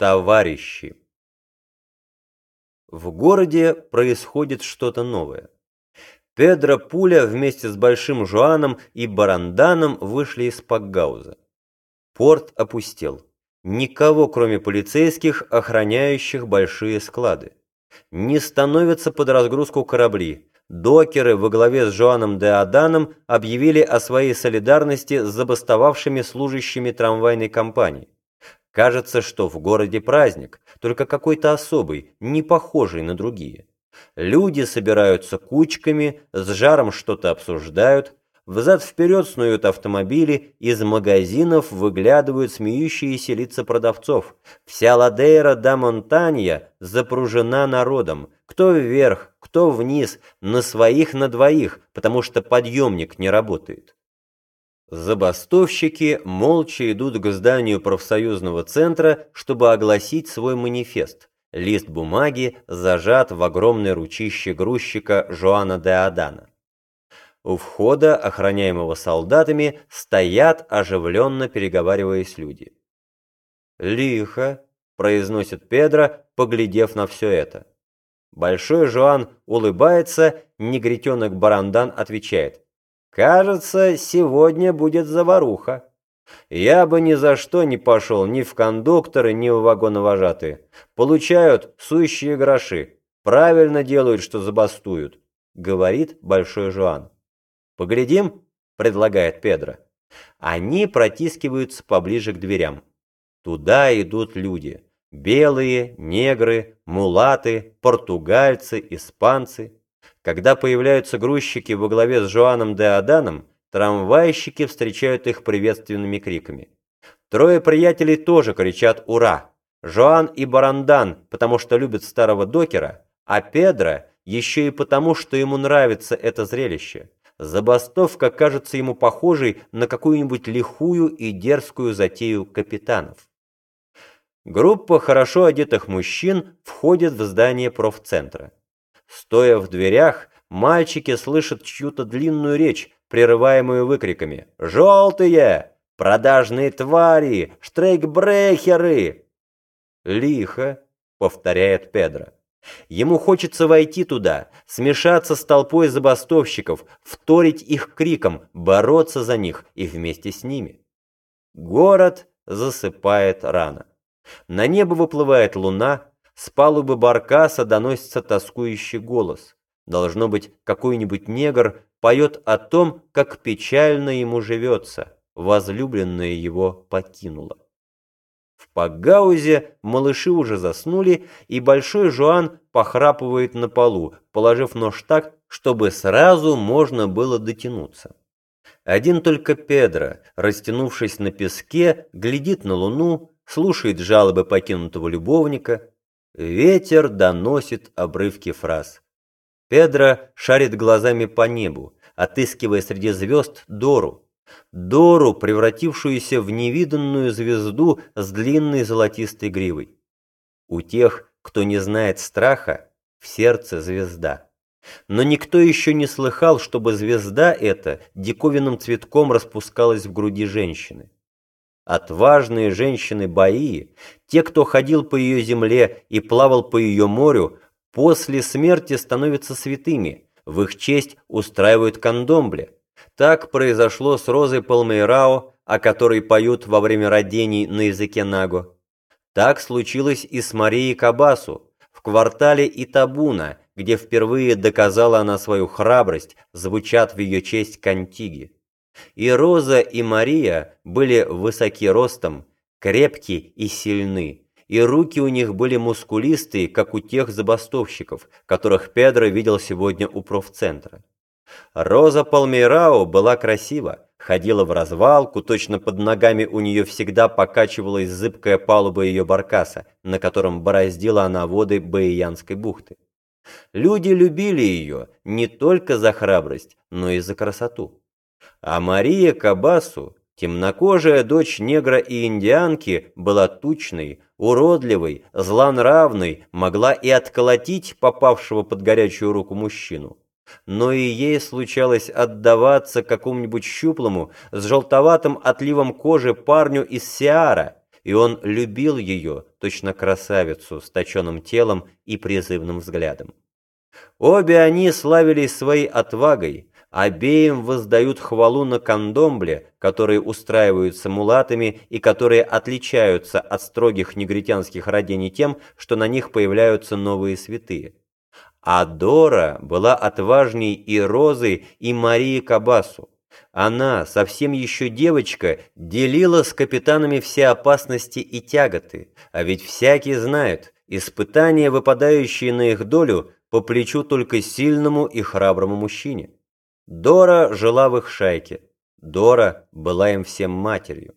Товарищи. В городе происходит что-то новое. Педро Пуля вместе с Большим Жуаном и Баранданом вышли из Пакгауза. Порт опустел. Никого, кроме полицейских, охраняющих большие склады. Не становятся под разгрузку корабли. Докеры во главе с Жуаном де Аданом объявили о своей солидарности с забастовавшими служащими трамвайной компании. Кажется, что в городе праздник, только какой-то особый, не похожий на другие. Люди собираются кучками, с жаром что-то обсуждают, взад-вперед снуют автомобили, из магазинов выглядывают смеющиеся лица продавцов. Вся Ладейра да Монтанья запружена народом, кто вверх, кто вниз, на своих на двоих, потому что подъемник не работает. Забастовщики молча идут к зданию профсоюзного центра, чтобы огласить свой манифест. Лист бумаги зажат в огромной ручище грузчика Жоана де Адана. У входа, охраняемого солдатами, стоят, оживленно переговариваясь люди. «Лихо», — произносит Педро, поглядев на все это. Большой Жоан улыбается, негритенок Барандан отвечает. Кажется, сегодня будет заваруха. Я бы ни за что не пошел ни в кондукторы, ни в вагоновожатые. Получают сущие гроши. Правильно делают, что забастуют, говорит Большой Жуан. Поглядим, предлагает Педро. Они протискиваются поближе к дверям. Туда идут люди. Белые, негры, мулаты, португальцы, испанцы. Когда появляются грузчики во главе с Жоаном де Аданом, трамвайщики встречают их приветственными криками. Трое приятелей тоже кричат «Ура!». Жоан и Барандан, потому что любят старого докера, а Педро еще и потому, что ему нравится это зрелище. Забастовка кажется ему похожей на какую-нибудь лихую и дерзкую затею капитанов. Группа хорошо одетых мужчин входит в здание профцентра. Стоя в дверях, мальчики слышат чью-то длинную речь, прерываемую выкриками «Желтые! Продажные твари! Штрейкбрехеры!» «Лихо!» — повторяет Педро. Ему хочется войти туда, смешаться с толпой забастовщиков, вторить их криком, бороться за них и вместе с ними. Город засыпает рано. На небо выплывает луна, с палубы баркаса доносится тоскующий голос. Должно быть, какой-нибудь негр поет о том, как печально ему живется, возлюбленная его покинула. В Пагаузе малыши уже заснули, и Большой Жуан похрапывает на полу, положив нож так, чтобы сразу можно было дотянуться. Один только Педро, растянувшись на песке, глядит на луну, слушает жалобы покинутого любовника, Ветер доносит обрывки фраз. Педро шарит глазами по небу, отыскивая среди звезд Дору. Дору, превратившуюся в невиданную звезду с длинной золотистой гривой. У тех, кто не знает страха, в сердце звезда. Но никто еще не слыхал, чтобы звезда эта диковинным цветком распускалась в груди женщины. Отважные женщины Баии, те, кто ходил по ее земле и плавал по ее морю, после смерти становятся святыми, в их честь устраивают кандомбле. Так произошло с Розой Палмейрао, о которой поют во время родений на языке Наго. Так случилось и с Марией Кабасу, в квартале Итабуна, где впервые доказала она свою храбрость, звучат в ее честь кантиги. И Роза, и Мария были высоки ростом, крепки и сильны, и руки у них были мускулистые, как у тех забастовщиков, которых Педро видел сегодня у профцентра. Роза Палмейрао была красива, ходила в развалку, точно под ногами у нее всегда покачивалась зыбкая палуба ее баркаса, на котором бороздила она воды Баиянской бухты. Люди любили ее не только за храбрость, но и за красоту. А Мария Кабасу, темнокожая дочь негра и индианки, была тучной, уродливой, злонравной, могла и отколотить попавшего под горячую руку мужчину. Но и ей случалось отдаваться какому-нибудь щуплому с желтоватым отливом кожи парню из Сиара, и он любил ее, точно красавицу, с точенным телом и призывным взглядом. Обе они славились своей отвагой, обеим воздают хвалу на кандомбле, которые устраиваются мулатами и которые отличаются от строгих негритянских родений тем, что на них появляются новые святые. А Дора была отважней и Розы, и Марии Кабасу. Она, совсем еще девочка, делила с капитанами все опасности и тяготы, а ведь всякий знает, испытания, выпадающие на их долю, по плечу только сильному и храброму мужчине. Дора жила в их шайке, Дора была им всем матерью.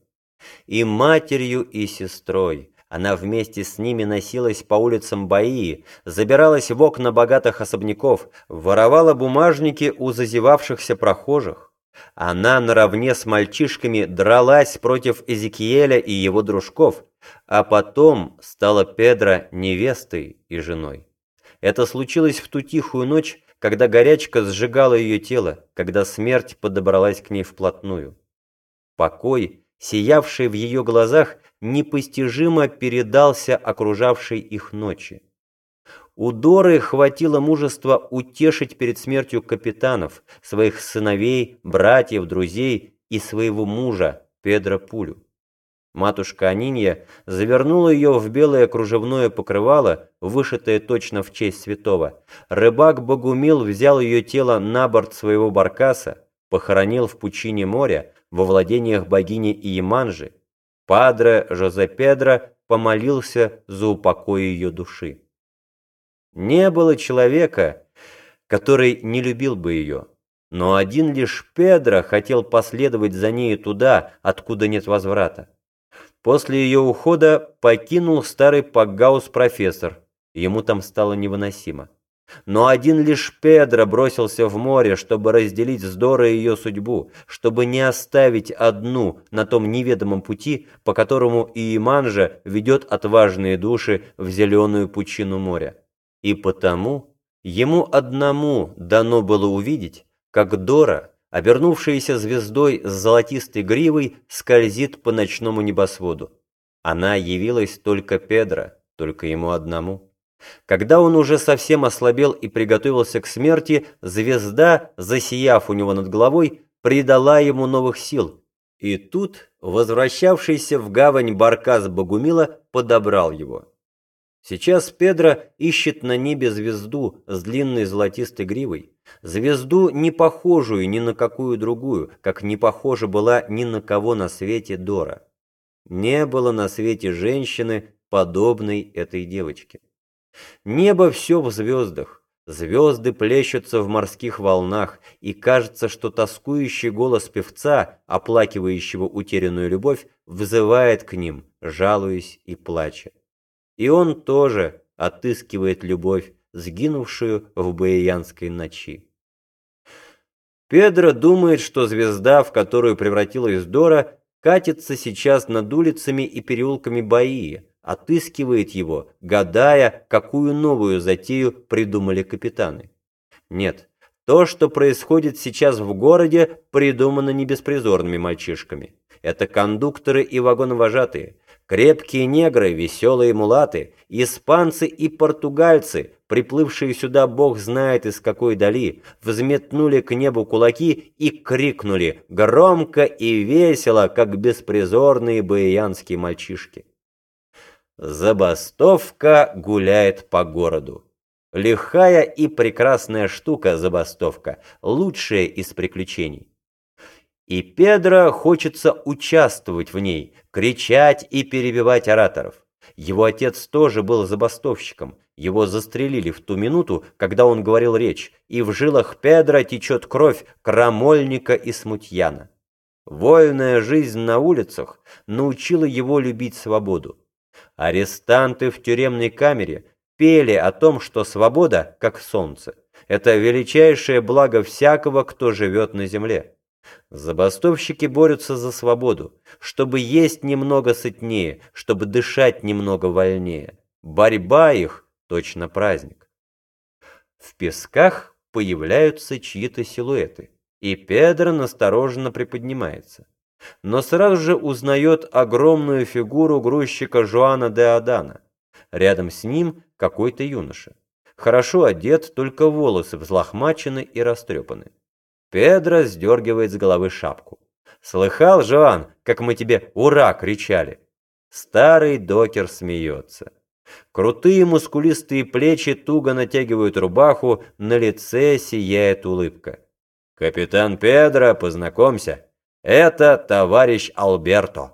И матерью, и сестрой, она вместе с ними носилась по улицам Баии, забиралась в окна богатых особняков, воровала бумажники у зазевавшихся прохожих. Она наравне с мальчишками дралась против Эзекиеля и его дружков, а потом стала Педро невестой и женой. Это случилось в ту тихую ночь, когда горячка сжигала ее тело, когда смерть подобралась к ней вплотную. Покой, сиявший в ее глазах, непостижимо передался окружавшей их ночи. У Доры хватило мужества утешить перед смертью капитанов, своих сыновей, братьев, друзей и своего мужа, Педро Пулю. Матушка Анинья завернула ее в белое кружевное покрывало, вышитое точно в честь святого. Рыбак Богумил взял ее тело на борт своего баркаса, похоронил в пучине моря, во владениях богини Иеманжи, Падре Жозе Педро помолился за упокой ее души. Не было человека, который не любил бы ее, но один лишь Педро хотел последовать за ней туда, откуда нет возврата. После ее ухода покинул старый Пагаус-профессор, ему там стало невыносимо. Но один лишь Педро бросился в море, чтобы разделить с Дорой ее судьбу, чтобы не оставить одну на том неведомом пути, по которому Иеманжа ведет отважные души в зеленую пучину моря. И потому ему одному дано было увидеть, как Дора, обернувшаяся звездой с золотистой гривой, скользит по ночному небосводу. Она явилась только Педро, только ему одному. Когда он уже совсем ослабел и приготовился к смерти, звезда, засияв у него над головой, придала ему новых сил. И тут возвращавшийся в гавань Баркас Богумила подобрал его. Сейчас Педро ищет на небе звезду с длинной золотистой гривой. Звезду, не похожую ни на какую другую, как не похожа была ни на кого на свете Дора. Не было на свете женщины, подобной этой девочке. Небо все в звездах, звезды плещутся в морских волнах, и кажется, что тоскующий голос певца, оплакивающего утерянную любовь, взывает к ним, жалуясь и плача. И он тоже отыскивает любовь, сгинувшую в Баиянской ночи. Педро думает, что звезда, в которую превратилась Дора, катится сейчас над улицами и переулками Баии, отыскивает его, гадая, какую новую затею придумали капитаны. Нет, то, что происходит сейчас в городе, придумано не беспризорными мальчишками. Это кондукторы и вагоновожатые, крепкие негры, веселые мулаты, испанцы и португальцы, приплывшие сюда бог знает из какой дали, взметнули к небу кулаки и крикнули громко и весело, как беспризорные баиянские мальчишки. Забастовка гуляет по городу. Лихая и прекрасная штука забастовка, лучшая из приключений. И Педро хочется участвовать в ней, кричать и перебивать ораторов. Его отец тоже был забастовщиком. Его застрелили в ту минуту, когда он говорил речь, и в жилах Педро течет кровь крамольника и смутьяна. Вольная жизнь на улицах научила его любить свободу. Арестанты в тюремной камере пели о том, что свобода, как солнце, это величайшее благо всякого, кто живет на земле. Забастовщики борются за свободу, чтобы есть немного сытнее, чтобы дышать немного вольнее. Борьба их точно праздник. В песках появляются чьи-то силуэты, и Педро настороженно приподнимается. но сразу же узнает огромную фигуру грузчика Жуана де Адана. Рядом с ним какой-то юноша. Хорошо одет, только волосы взлохмачены и растрепаны. Педро сдергивает с головы шапку. «Слыхал, Жоан, как мы тебе «Ура!» кричали?» Старый докер смеется. Крутые мускулистые плечи туго натягивают рубаху, на лице сияет улыбка. «Капитан Педро, познакомься, это товарищ Алберто».